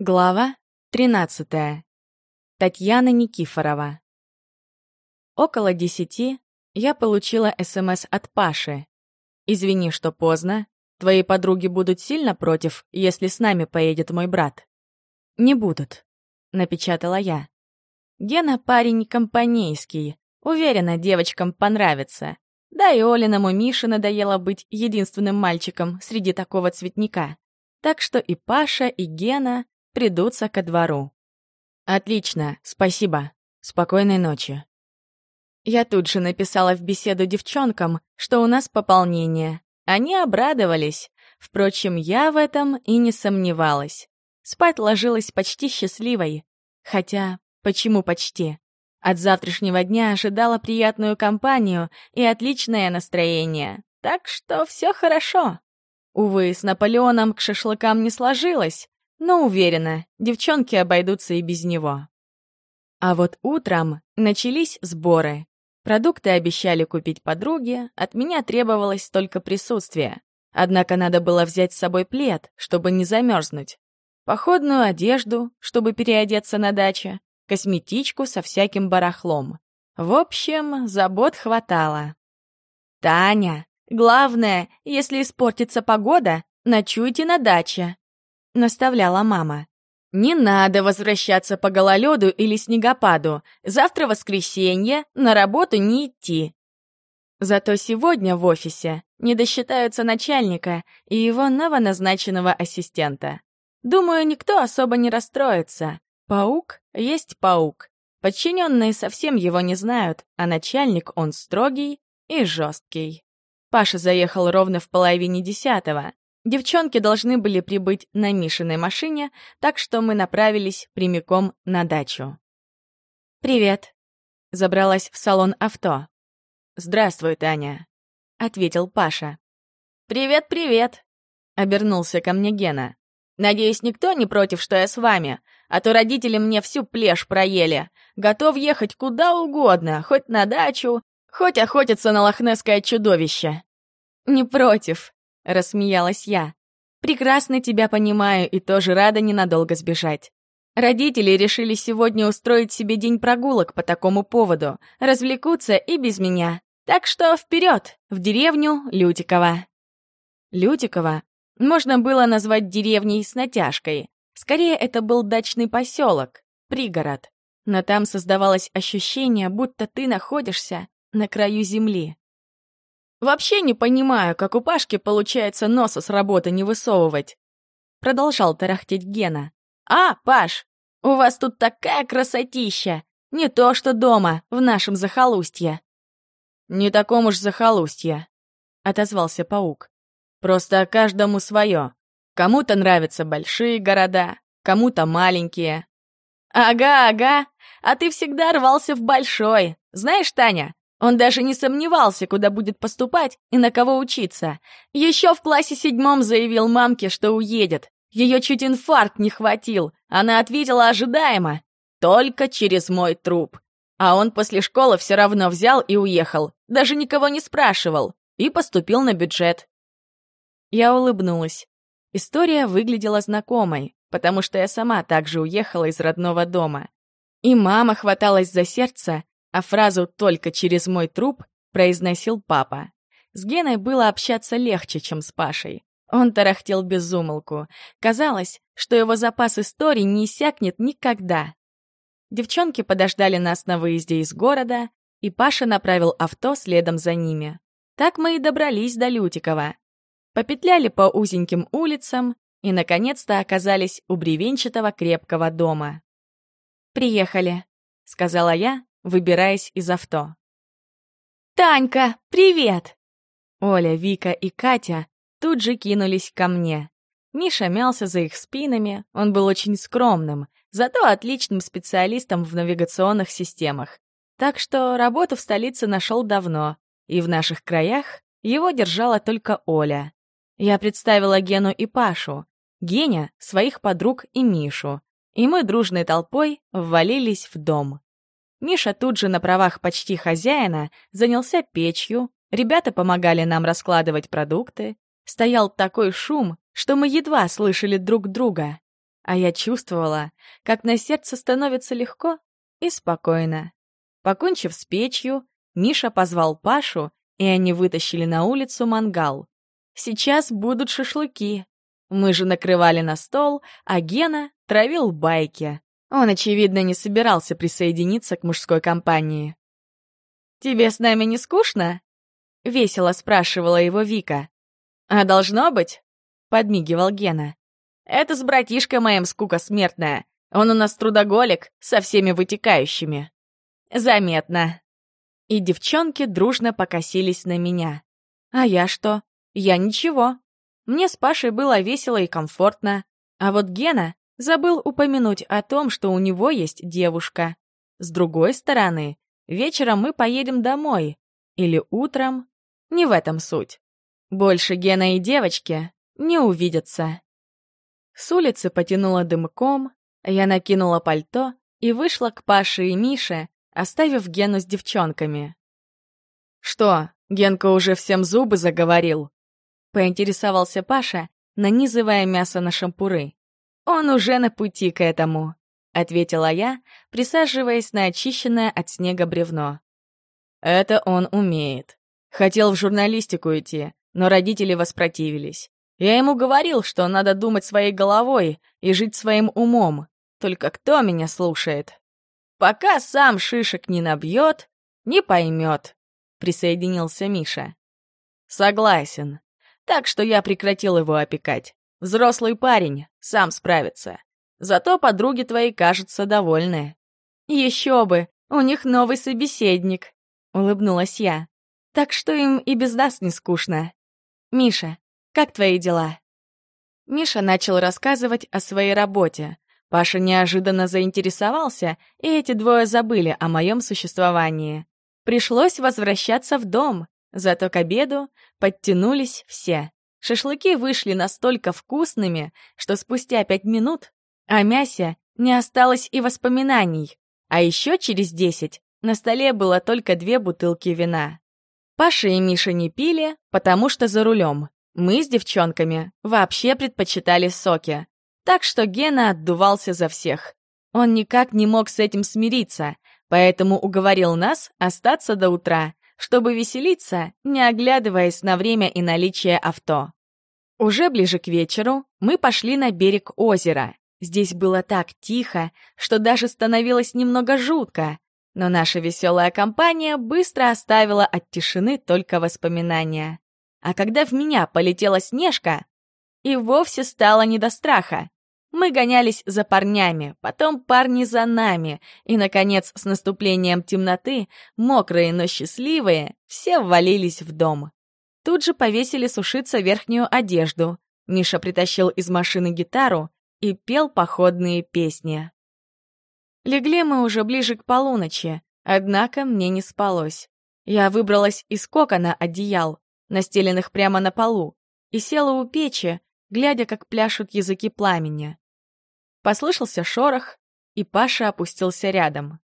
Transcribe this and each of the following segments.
Глава 13. Татьяна Никифорова. Около десяти я получила СМС от Паши. «Извини, что поздно. Твои подруги будут сильно против, если с нами поедет мой брат». «Не будут», — напечатала я. Гена парень компанейский. Уверена, девочкам понравится. Да и Олиному Мише надоело быть единственным мальчиком среди такого цветника. Так что и Паша, и Гена придутся ко двору. «Отлично, спасибо. Спокойной ночи». Я тут же написала в беседу девчонкам, что у нас пополнение. Они обрадовались. Впрочем, я в этом и не сомневалась. Спать ложилась почти счастливой. Хотя, почему почти? От завтрашнего дня ожидала приятную компанию и отличное настроение. Так что все хорошо. Увы, с Наполеоном к шашлыкам не сложилось, но уверена, девчонки обойдутся и без него. А вот утром начались сборы. Продукты обещали купить подруге, от меня требовалось только присутствие. Однако надо было взять с собой плед, чтобы не замерзнуть. Походную одежду, чтобы переодеться на даче, косметичку со всяким барахлом. В общем, забот хватало. «Таня, главное, если испортится погода, ночуйте на даче», — наставляла мама. «Не надо возвращаться по гололеду или снегопаду. Завтра воскресенье, на работу не идти». Зато сегодня в офисе не досчитаются начальника и его новоназначенного ассистента. Думаю, никто особо не расстроится. Паук есть паук. Подчиненные совсем его не знают, а начальник он строгий и жесткий. Паша заехал ровно в половине десятого. Девчонки должны были прибыть на Мишиной машине, так что мы направились прямиком на дачу. «Привет», — забралась в салон авто. «Здравствуй, Таня», — ответил Паша. «Привет-привет», — обернулся ко мне Гена. «Надеюсь, никто не против, что я с вами, а то родители мне всю плешь проели. Готов ехать куда угодно, хоть на дачу, хоть охотиться на лохнесское чудовище». «Не против», рассмеялась я. Прекрасно тебя понимаю и тоже рада ненадолго сбежать. Родители решили сегодня устроить себе день прогулок по такому поводу, развлекутся и без меня. Так что вперед, в деревню Лютикова. Лютикова можно было назвать деревней с натяжкой. Скорее, это был дачный поселок, пригород. Но там создавалось ощущение, будто ты находишься на краю земли. Вообще не понимаю, как у Пашки получается носа с работы не высовывать. Продолжал тарахтеть Гена. А, Паш, у вас тут такая красотища! Не то что дома, в нашем захолустье. Не таком уж захолустье, отозвался паук. Просто каждому свое. Кому-то нравятся большие города, кому-то маленькие. Ага, ага, а ты всегда рвался в большой. Знаешь, Таня, он даже не сомневался, куда будет поступать и на кого учиться. Еще в классе седьмом заявил мамке, что уедет. Ее чуть инфаркт не хватил. Она ответила ожидаемо. «Только через мой труп». А он после школы все равно взял и уехал. Даже никого не спрашивал. И поступил на бюджет. Я улыбнулась. История выглядела знакомой, потому что я сама также уехала из родного дома. И мама хваталась за сердце, а фразу «только через мой труп» произносил папа. С Геной было общаться легче, чем с Пашей. Он тарахтел без умолку. Казалось, что его запас историй не иссякнет никогда. Девчонки подождали нас на выезде из города, и Паша направил авто следом за ними. Так мы и добрались до Лютикова. Попетляли по узеньким улицам и, наконец-то, оказались у бревенчатого крепкого дома. «Приехали», — сказала я, выбираясь из авто. «Танька, привет!» Оля, Вика и Катя тут же кинулись ко мне. Миша мялся за их спинами, он был очень скромным, зато отличным специалистом в навигационных системах. Так что работу в столице нашел давно, и в наших краях его держала только Оля. Я представила Гену и Пашу, Геня — своих подруг и Мишу, и мы дружной толпой ввалились в дом. Миша тут же на правах почти хозяина занялся печью, ребята помогали нам раскладывать продукты. Стоял такой шум, что мы едва слышали друг друга. а я чувствовала, как на сердце становится легко и спокойно. Покончив с печью, Миша позвал Пашу, и они вытащили на улицу мангал. Сейчас будут шашлыки. Мы же накрывали на стол, а Гена травил байки. Он, очевидно, не собирался присоединиться к мужской компании. «Тебе с нами не скучно?» — весело спрашивала его Вика. «А должно быть?» — подмигивал Гена. «Это с братишкой моим скука смертная. Он у нас трудоголик со всеми вытекающими». «Заметно». И девчонки дружно покосились на меня. А я что? Я ничего. Мне с Пашей было весело и комфортно. А вот Гена забыл упомянуть о том, что у него есть девушка. С другой стороны, вечером мы поедем домой. Или утром. Не в этом суть. Больше Гена и девочки не увидятся. С улицы потянуло дымком, я накинула пальто и вышла к Паше и Мише, оставив Гену с девчонками. «Что, Генка уже всем зубы заговорил?» — поинтересовался Паша, нанизывая мясо на шампуры. «Он уже на пути к этому», — ответила я, присаживаясь на очищенное от снега бревно. «Это он умеет. Хотел в журналистику идти, но родители воспротивились. Я ему говорил, что надо думать своей головой и жить своим умом. Только кто меня слушает? Пока сам шишек не набьет, не поймет, присоединился Миша. Согласен. Так что я прекратил его опекать. Взрослый парень, сам справится. Зато подруги твои, кажется, довольны. Еще бы, у них новый собеседник, улыбнулась я. Так что им и без нас не скучно. «Миша, как твои дела?» Миша начал рассказывать о своей работе. Паша неожиданно заинтересовался, и эти двое забыли о моем существовании. Пришлось возвращаться в дом, зато к обеду подтянулись все. Шашлыки вышли настолько вкусными, что спустя пять минут о мясе не осталось и воспоминаний, а еще через десять на столе было только две бутылки вина. Паша и Миша не пили, потому что за рулем. Мы с девчонками вообще предпочитали соки. Так что Гена отдувался за всех. Он никак не мог с этим смириться, поэтому уговорил нас остаться до утра, чтобы веселиться, не оглядываясь на время и наличие авто. Уже ближе к вечеру мы пошли на берег озера. Здесь было так тихо, что даже становилось немного жутко. Но наша веселая компания быстро оставила от тишины только воспоминания. А когда в меня полетела Снежка, и вовсе стало не до страха. Мы гонялись за парнями, потом парни за нами, и, наконец, с наступлением темноты, мокрые, но счастливые, все ввалились в дом. Тут же повесили сушиться верхнюю одежду. Миша притащил из машины гитару и пел походные песни. Легли мы уже ближе к полуночи, однако мне не спалось. Я выбралась из кокона одеял, настеленных прямо на полу, и села у печи, глядя, как пляшут языки пламени. Послышался шорох, и Паша опустился рядом.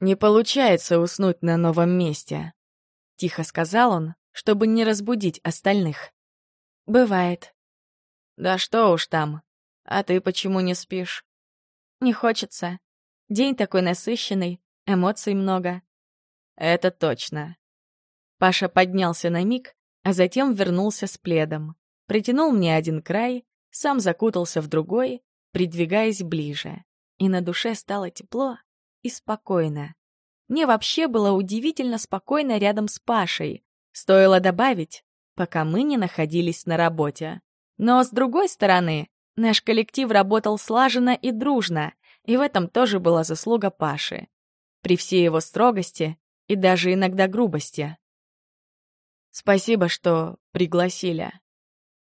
«Не получается уснуть на новом месте», — тихо сказал он, чтобы не разбудить остальных. «Бывает». «Да что уж там. А ты почему не спишь?» Не хочется. День такой насыщенный, эмоций много. Это точно. Паша поднялся на миг, а затем вернулся с пледом. Притянул мне один край, сам закутался в другой, придвигаясь ближе. И на душе стало тепло и спокойно. Мне вообще было удивительно спокойно рядом с Пашей. Стоило добавить, пока мы не находились на работе. Но, с другой стороны, Наш коллектив работал слаженно и дружно, и в этом тоже была заслуга Паши. При всей его строгости и даже иногда грубости. «Спасибо, что пригласили».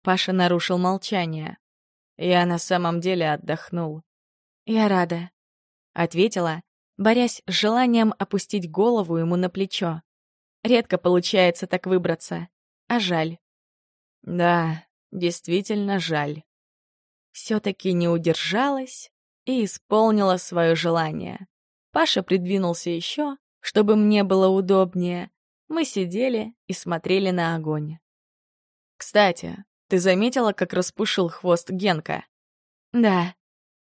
Паша нарушил молчание. «Я на самом деле отдохнул». «Я рада», — ответила, борясь с желанием опустить голову ему на плечо. Редко получается так выбраться, а жаль. «Да, действительно жаль» все-таки не удержалась и исполнила свое желание. Паша придвинулся еще, чтобы мне было удобнее. Мы сидели и смотрели на огонь. «Кстати, ты заметила, как распушил хвост Генка?» Да,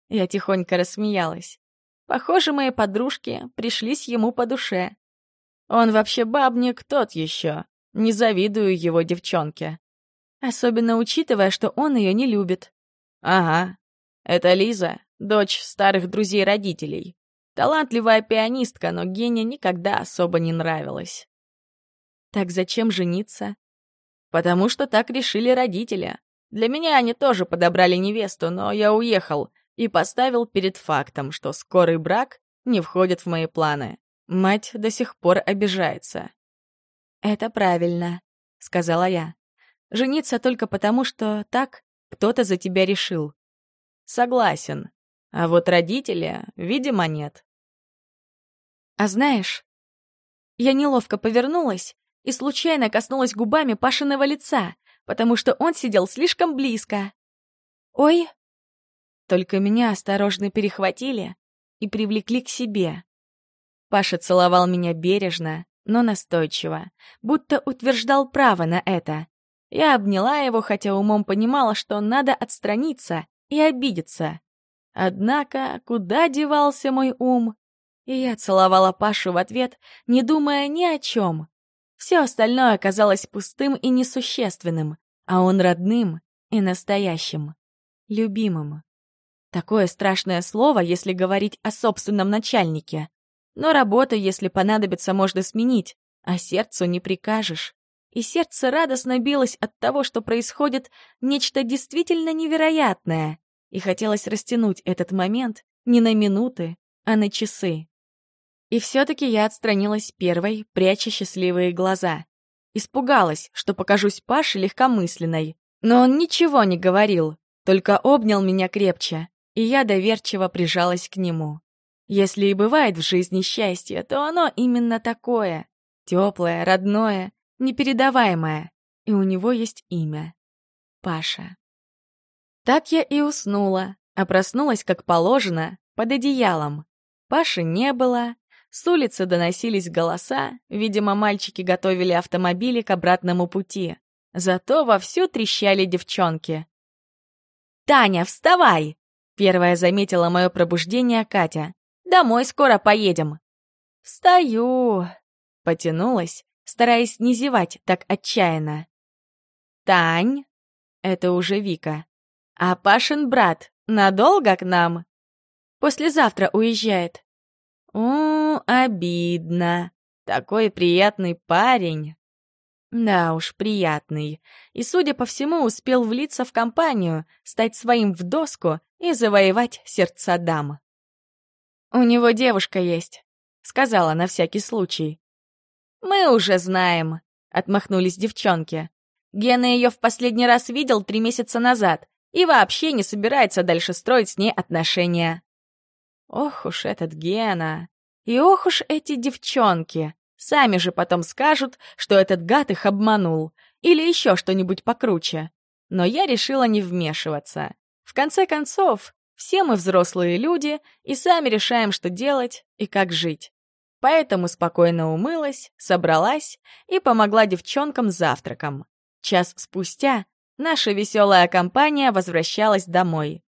я тихонько рассмеялась. Похоже, мои подружки пришлись ему по душе. Он вообще бабник тот еще. Не завидую его девчонке. Особенно учитывая, что он ее не любит. Ага. Это Лиза, дочь старых друзей родителей. Талантливая пианистка, но Гене никогда особо не нравилась. Так зачем жениться? Потому что так решили родители. Для меня они тоже подобрали невесту, но я уехал и поставил перед фактом, что скорый брак не входит в мои планы. Мать до сих пор обижается. «Это правильно», — сказала я. «Жениться только потому, что так кто-то за тебя решил». «Согласен. А вот родители, видимо, нет». «А знаешь...» Я неловко повернулась и случайно коснулась губами Пашиного лица, потому что он сидел слишком близко. «Ой!» Только меня осторожно перехватили и привлекли к себе. Паша целовал меня бережно, но настойчиво, будто утверждал право на это. Я обняла его, хотя умом понимала, что надо отстраниться и обидеться. Однако куда девался мой ум? И я целовала Пашу в ответ, не думая ни о чем. Все остальное оказалось пустым и несущественным, а он родным и настоящим, любимым. Такое страшное слово, если говорить о собственном начальнике. Но работу, если понадобится, можно сменить, а сердцу не прикажешь. И сердце радостно билось от того, что происходит нечто действительно невероятное, и хотелось растянуть этот момент не на минуты, а на часы. И все-таки я отстранилась первой, пряча счастливые глаза. Испугалась, что покажусь Паше легкомысленной. Но он ничего не говорил, только обнял меня крепче, и я доверчиво прижалась к нему. Если и бывает в жизни счастье, то оно именно такое. Теплое, родное, непередаваемое. И у него есть имя. Паша. Так я и уснула, а проснулась, как положено, под одеялом. Паши не было. С улицы доносились голоса, видимо, мальчики готовили автомобили к обратному пути. Зато вовсю трещали девчонки. «Таня, вставай!» Первая заметила мое пробуждение Катя. Домой скоро поедем». «Встаю», — потянулась, стараясь не зевать так отчаянно. «Тань», — это уже Вика, — «а Пашин брат надолго к нам?» «Послезавтра уезжает». «У, обидно. Такой приятный парень». Да уж, приятный. И, судя по всему, успел влиться в компанию, стать своим в доску и завоевать сердца дам. «У него девушка есть», — сказала на всякий случай. «Мы уже знаем», — отмахнулись девчонки. «Гена ее в последний раз видел три месяца назад и вообще не собирается дальше строить с ней отношения». Ох уж этот Гена. И ох уж эти девчонки. Сами же потом скажут, что этот гад их обманул. Или еще что-нибудь покруче. Но я решила не вмешиваться. В конце концов, все мы взрослые люди и сами решаем, что делать и как жить. Поэтому спокойно умылась, собралась и помогла девчонкам завтраком. Час спустя наша веселая компания возвращалась домой.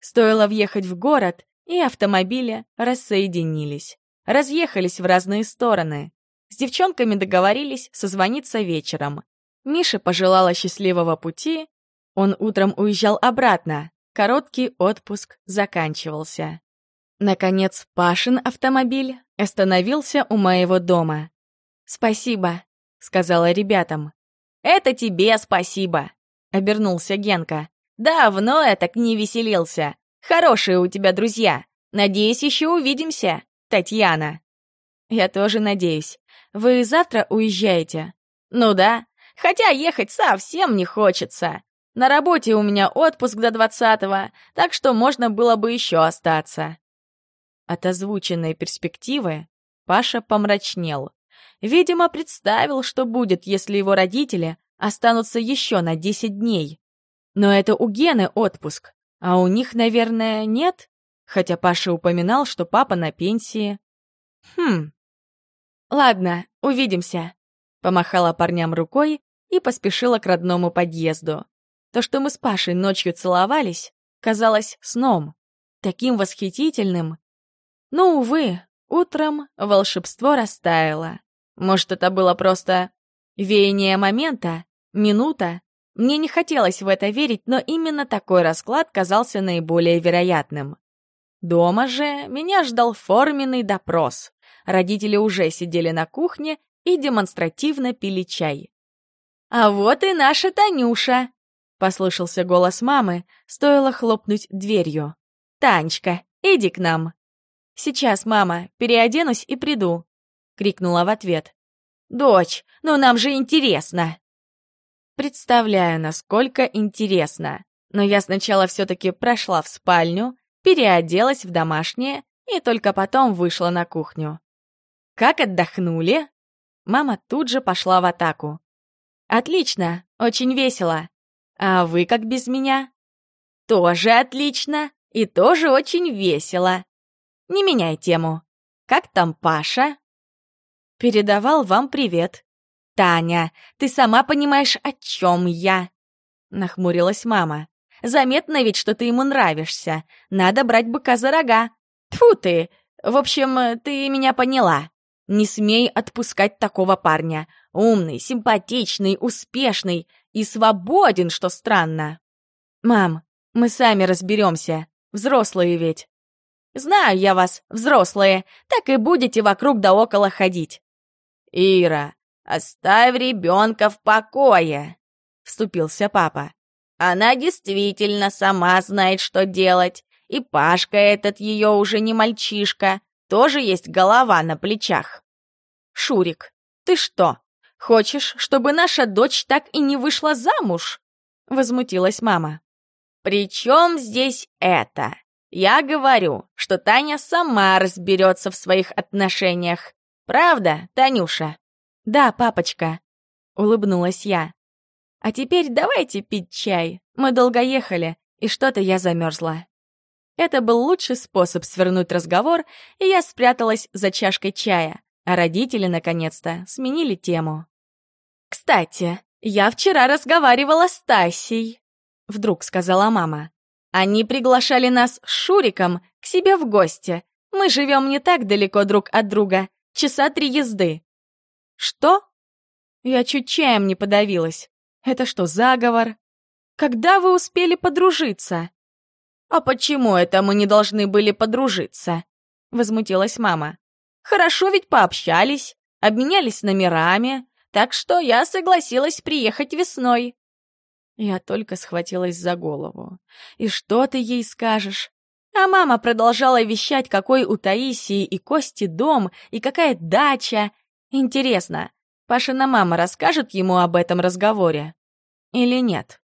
Стоило въехать в город, и автомобили рассоединились. Разъехались в разные стороны. С девчонками договорились созвониться вечером. Миша пожелала счастливого пути. Он утром уезжал обратно, Короткий отпуск заканчивался. Наконец, Пашин автомобиль остановился у моего дома. «Спасибо», — сказала ребятам. «Это тебе спасибо», — обернулся Генка. «Давно я так не веселился. Хорошие у тебя друзья. Надеюсь, еще увидимся, Татьяна». «Я тоже надеюсь. Вы завтра уезжаете?» «Ну да, хотя ехать совсем не хочется. На работе у меня отпуск до двадцатого, так что можно было бы еще остаться. От озвученной перспективы Паша помрачнел. Видимо, представил, что будет, если его родители останутся еще на десять дней. Но это у Гены отпуск, а у них, наверное, нет? Хотя Паша упоминал, что папа на пенсии. Хм. Ладно, увидимся. Помахала парням рукой и поспешила к родному подъезду. То, что мы с Пашей ночью целовались, казалось сном, таким восхитительным. Но, увы, утром волшебство растаяло. Может, это было просто веяние момента, минута? Мне не хотелось в это верить, но именно такой расклад казался наиболее вероятным. Дома же меня ждал форменный допрос. Родители уже сидели на кухне и демонстративно пили чай. «А вот и наша Танюша!» — послышался голос мамы, стоило хлопнуть дверью. «Танечка, иди к нам!» «Сейчас, мама, переоденусь и приду», — крикнула в ответ. «Дочь, ну нам же интересно!» Представляю, насколько интересно. Но я сначала все-таки прошла в спальню, переоделась в домашнее и только потом вышла на кухню. «Как отдохнули?» Мама тут же пошла в атаку. «Отлично, очень весело. А вы как без меня?» «Тоже отлично и тоже очень весело. Не меняй тему. Как там Паша?» «Передавал вам привет». «Таня, ты сама понимаешь, о чем я?» Нахмурилась мама. «Заметно ведь, что ты ему нравишься. Надо брать быка за рога. Тьфу ты! В общем, ты меня поняла. Не смей отпускать такого парня. Умный, симпатичный, успешный и свободен, что странно. Мам, мы сами разберемся. Взрослые ведь. Знаю я вас, взрослые, так и будете вокруг да около ходить. Ира, оставь ребенка в покое, вступился папа. Она действительно сама знает, что делать. И Пашка этот ее уже не мальчишка тоже есть голова на плечах. Шурик, ты что, хочешь, чтобы наша дочь так и не вышла замуж? Возмутилась мама. При чем здесь это? Я говорю, что Таня сама разберется в своих отношениях. Правда, Танюша? Да, папочка, улыбнулась я. А теперь давайте пить чай. Мы долго ехали, и что-то я замерзла. Это был лучший способ свернуть разговор, и я спряталась за чашкой чая, а родители, наконец-то, сменили тему. «Кстати, я вчера разговаривала с Тасей», — вдруг сказала мама. «Они приглашали нас с Шуриком к себе в гости. Мы живем не так далеко друг от друга, часа три езды». «Что?» Я чуть чаем не подавилась. «Это что, заговор? Когда вы успели подружиться?» «А почему это мы не должны были подружиться?» — возмутилась мама. «Хорошо ведь пообщались, обменялись номерами, так что я согласилась приехать весной». Я только схватилась за голову. «И что ты ей скажешь?» А мама продолжала вещать, какой у Таисии и Кости дом, и какая дача. Интересно, Пашина мама расскажет ему об этом разговоре? Или нет?